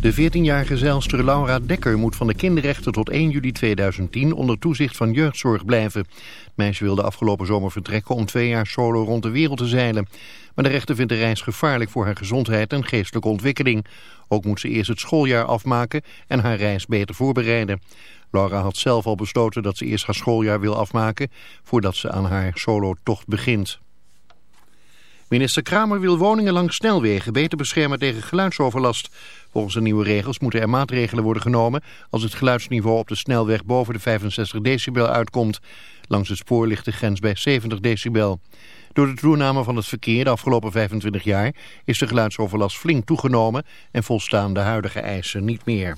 De 14-jarige zeilster Laura Dekker moet van de kinderrechten tot 1 juli 2010 onder toezicht van jeugdzorg blijven. Het meisje wilde afgelopen zomer vertrekken om twee jaar solo rond de wereld te zeilen. Maar de rechter vindt de reis gevaarlijk voor haar gezondheid en geestelijke ontwikkeling. Ook moet ze eerst het schooljaar afmaken en haar reis beter voorbereiden. Laura had zelf al besloten dat ze eerst haar schooljaar wil afmaken voordat ze aan haar solo-tocht begint. Minister Kramer wil woningen langs snelwegen beter beschermen tegen geluidsoverlast. Volgens de nieuwe regels moeten er maatregelen worden genomen als het geluidsniveau op de snelweg boven de 65 decibel uitkomt. Langs het spoor ligt de grens bij 70 decibel. Door de toename van het verkeer de afgelopen 25 jaar is de geluidsoverlast flink toegenomen en volstaan de huidige eisen niet meer.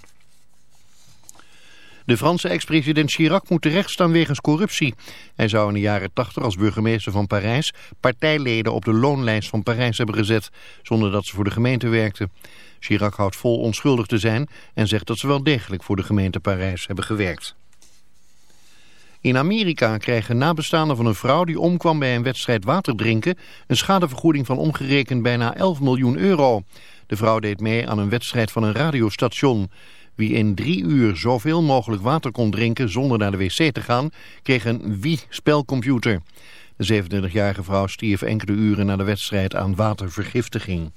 De Franse ex-president Chirac moet terechtstaan wegens corruptie. Hij zou in de jaren 80 als burgemeester van Parijs partijleden op de loonlijst van Parijs hebben gezet, zonder dat ze voor de gemeente werkten. Chirac houdt vol onschuldig te zijn en zegt dat ze wel degelijk voor de gemeente Parijs hebben gewerkt. In Amerika krijgen nabestaanden van een vrouw die omkwam bij een wedstrijd waterdrinken een schadevergoeding van omgerekend bijna 11 miljoen euro. De vrouw deed mee aan een wedstrijd van een radiostation. Wie in drie uur zoveel mogelijk water kon drinken zonder naar de wc te gaan, kreeg een Wii-spelcomputer. De 27-jarige vrouw stierf enkele uren na de wedstrijd aan watervergiftiging.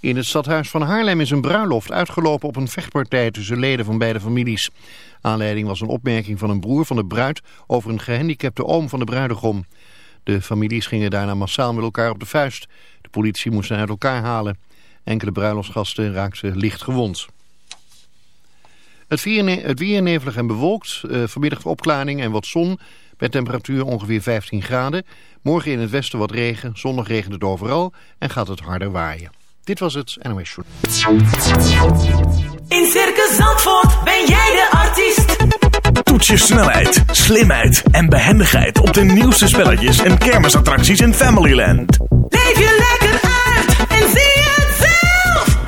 In het stadhuis van Haarlem is een bruiloft uitgelopen op een vechtpartij tussen leden van beide families. Aanleiding was een opmerking van een broer van de bruid over een gehandicapte oom van de bruidegom. De families gingen daarna massaal met elkaar op de vuist. De politie moest hen uit elkaar halen. Enkele bruiloftsgasten raakten licht gewond. Het weer, het weer nevelig en bewolkt, uh, vanmiddag opklaring en wat zon... bij temperatuur ongeveer 15 graden. Morgen in het westen wat regen, zondag regent het overal en gaat het harder waaien. Dit was het NOS Show. In Circus Zandvoort ben jij de artiest. Toets je snelheid, slimheid en behendigheid op de nieuwste spelletjes en kermisattracties in Familyland. Leef je lekker uit en zie zelf.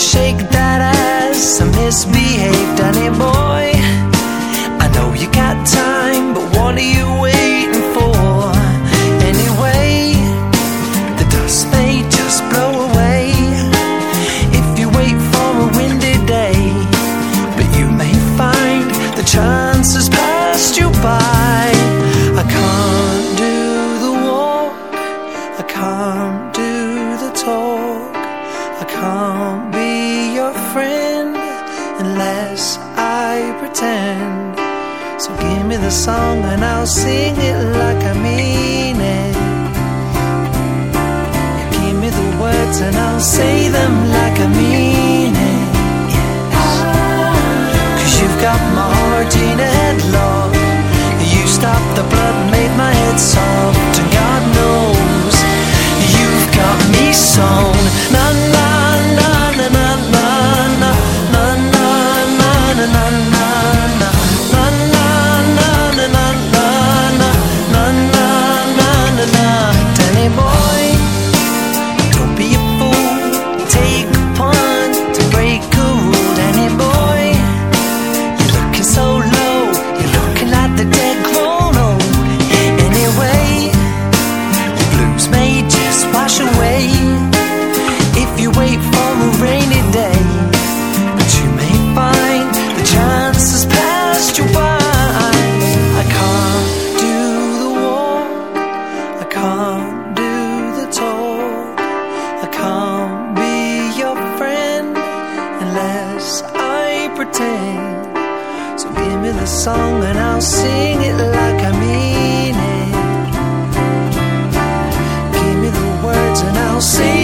shake that ass and misbehaved Danny boy. I know you got time, but what are you 17 headlong. You stopped the blood, made my head soft. The song and I'll sing it like I mean it. Give me the words and I'll say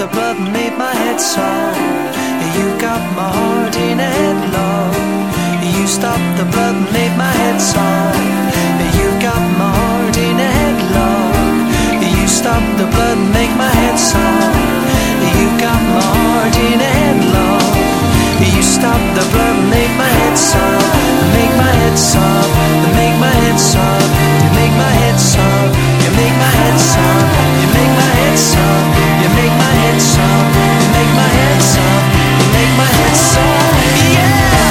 the blood made my head soft You got my heart in a headlock. You stopped the blood made my head soft You got my heart in a headlock. You stopped the blood make my head soft You got my heart in a headlock Stopped the blood make my head soft Make my head soft Make my head soft You make my head soft You make my head soft You make my head soft You make my head soft You make my head soft You make my head soft Yeah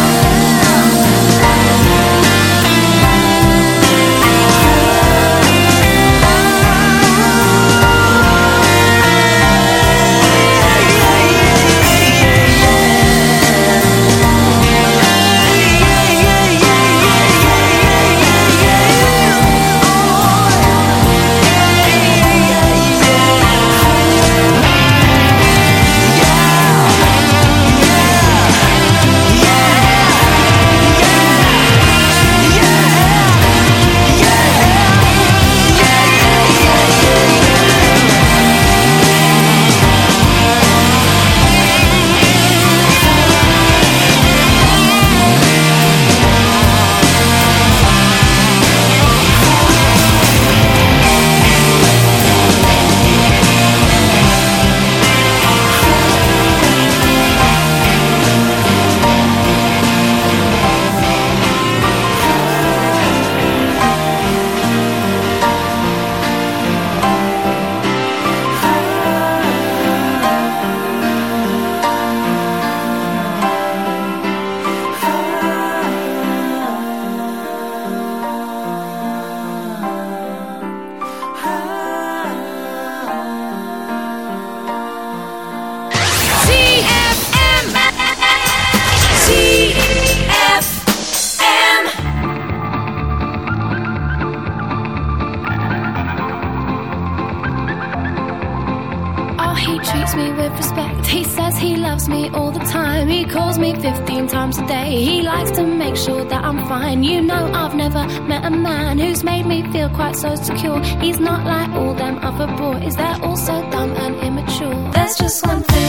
Is that all so dumb and immature? There's just one thing.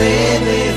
baby.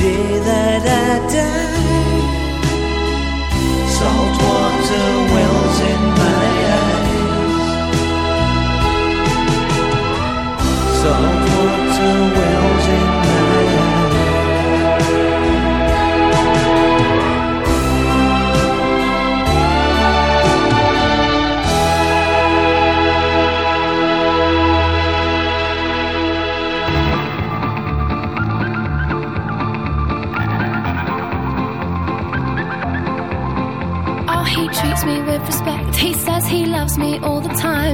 day that I die. Salt water wells in my eyes. Salt water wells in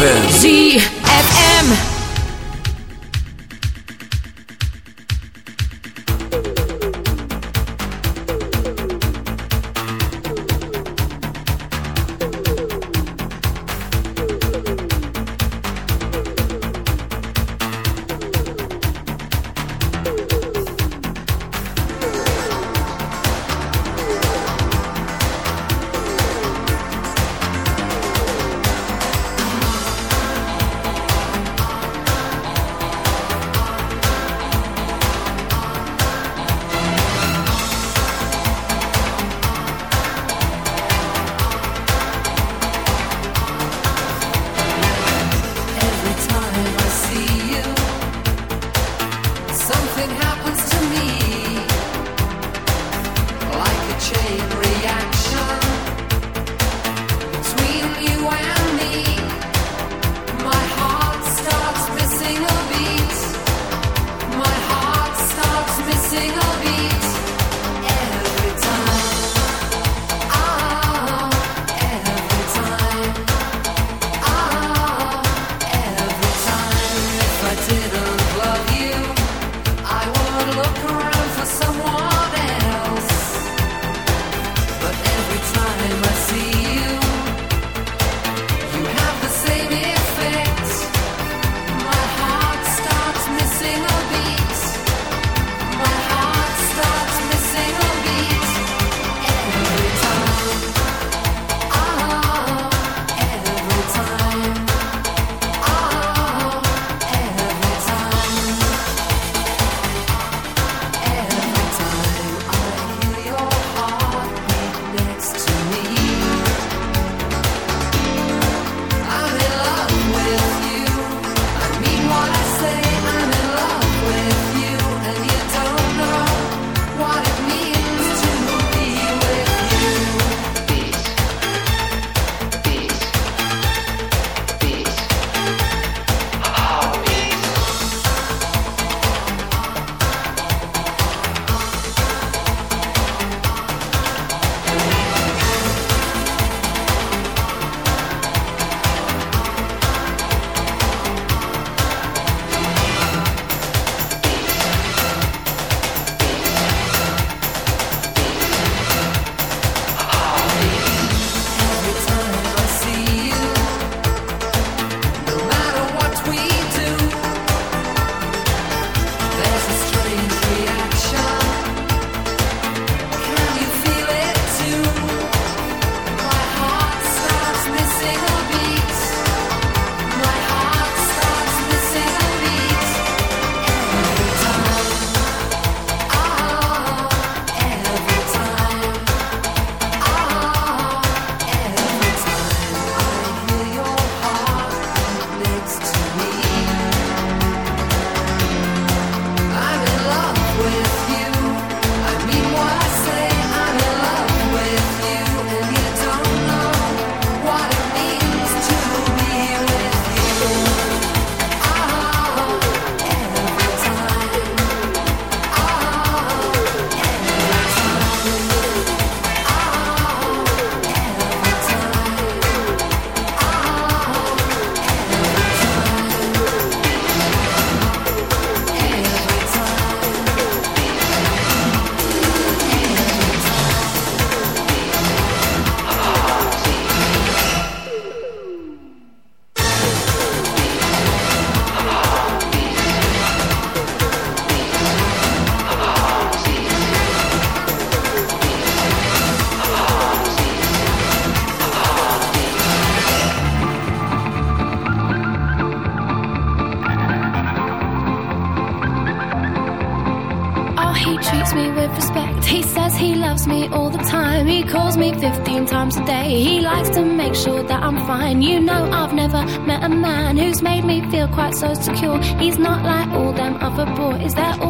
Z. feel quite so secure. He's not like all them other boys. is that all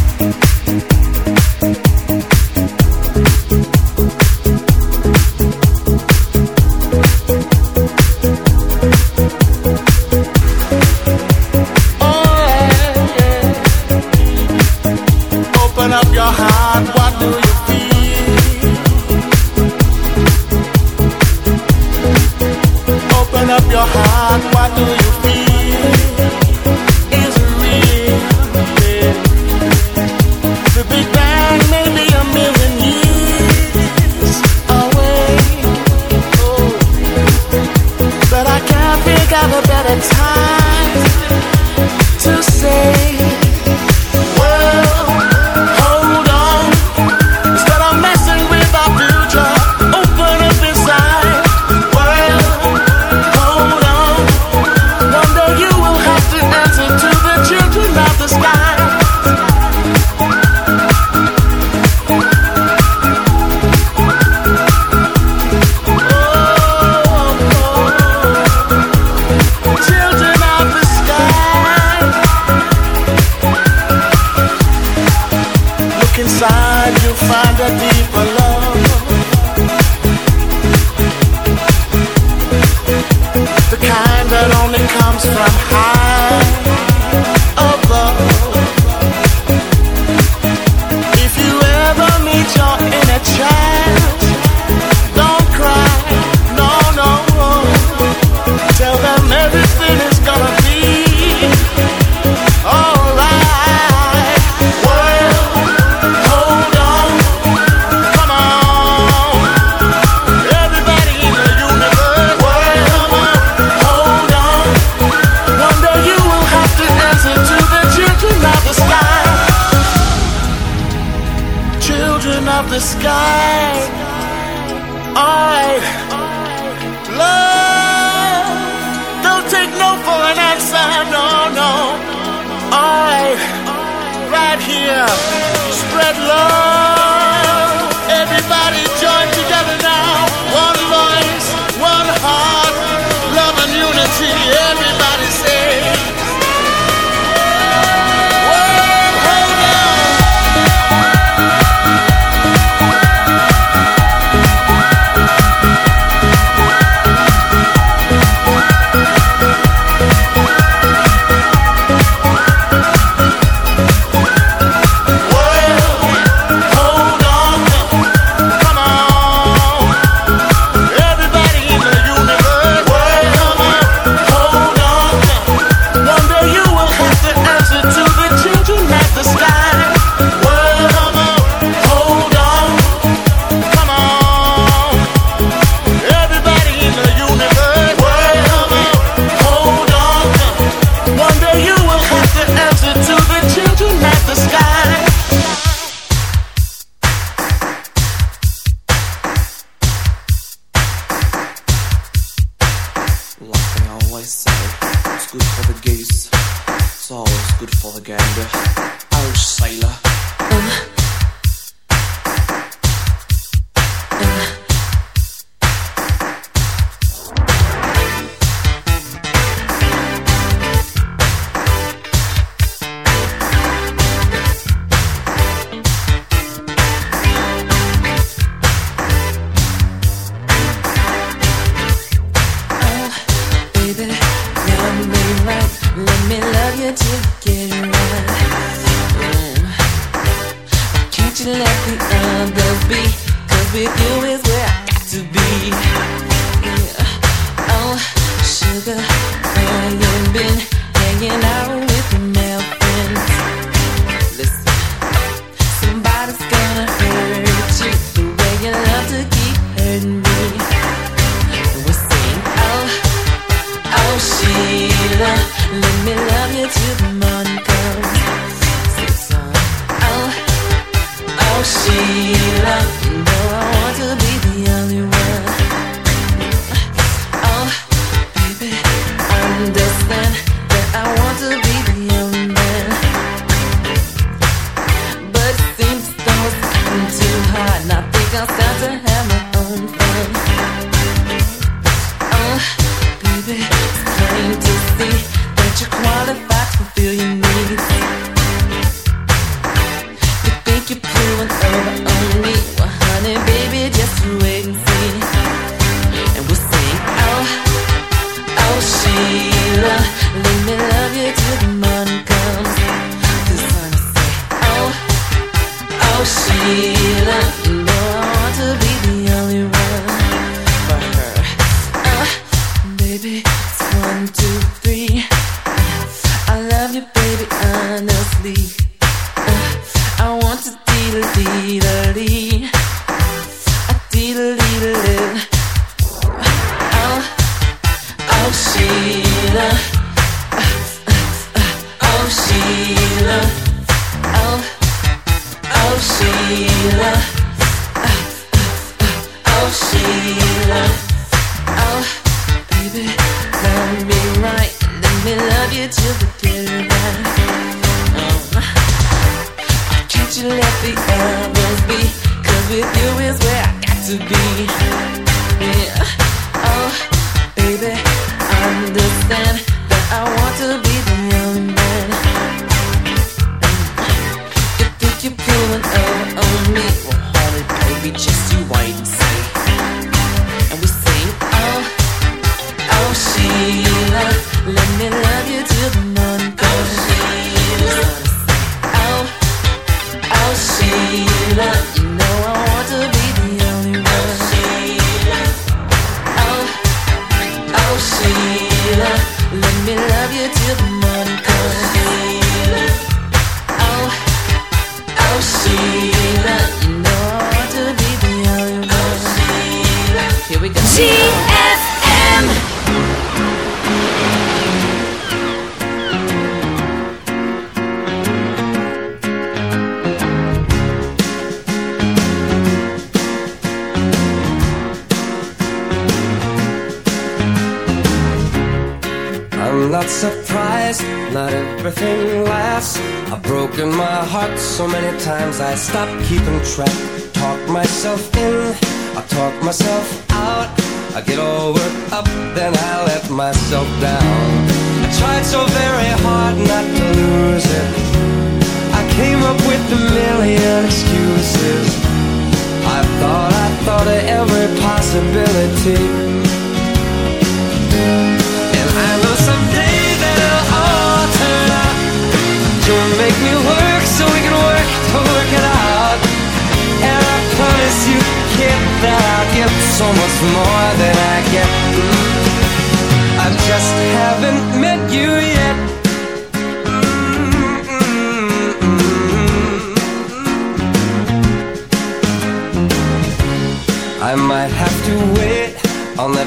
take